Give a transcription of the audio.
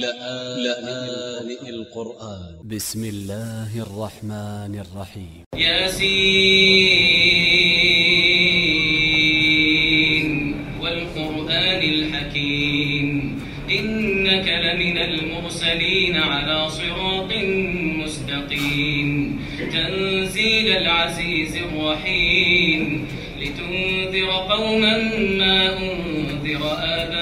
لآن القرآن. ب س م الله الرحمن الرحيم ياسين والقرآن الحكيم إنك لمن المرسلين على صراط مستقيم تنزيل العزيز الرحيم لتنذر قوما ما أنذر آباؤهم